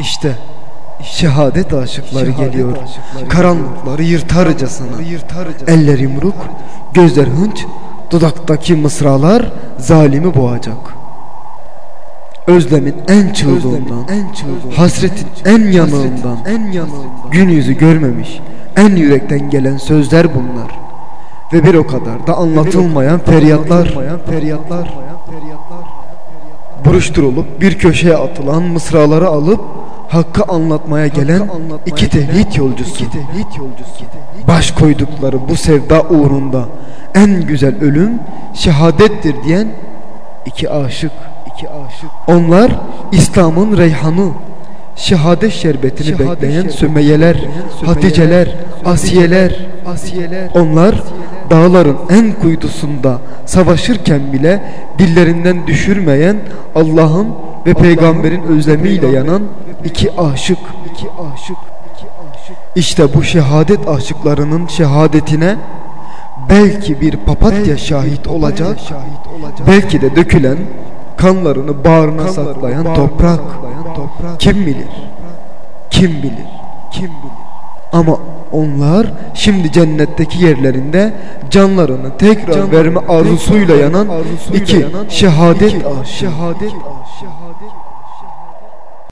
İşte şehadet aşıkları geliyor. Karanlıkları yırtarcasına. Eller yumruk, gözler hınç, dudaktaki mısralar zalimi boğacak. Özlemin en çığlığından, hasretin en yanığından, gün yüzü görmemiş, en yürekten gelen sözler bunlar. Ve bir o kadar da anlatılmayan feryatlar, feryatlar, buruşturulup bir köşeye atılan mısraları alıp hakkı anlatmaya gelen iki tevhid yolcusu. Baş koydukları bu sevda uğrunda en güzel ölüm şehadettir diyen iki aşık. iki aşık. Onlar İslam'ın reyhanı, şehadet şerbetini bekleyen Sümeyyeler, Haticeler, Asiyeler, Asiyeler. Onlar dağların en kuytusunda savaşırken bile dillerinden düşürmeyen Allah'ın ve peygamberin özlemiyle yanan iki aşık. iki aşık. İşte bu şehadet aşıklarının şehadetine belki bir papatya şahit olacak, belki de dökülen kanlarını bağrına saklayan toprak. Kim bilir? Kim bilir? Kim bilir? Ama onlar şimdi cennetteki yerlerinde canlarını tekrar verme arzusuyla yanan iki şehadet aşığı.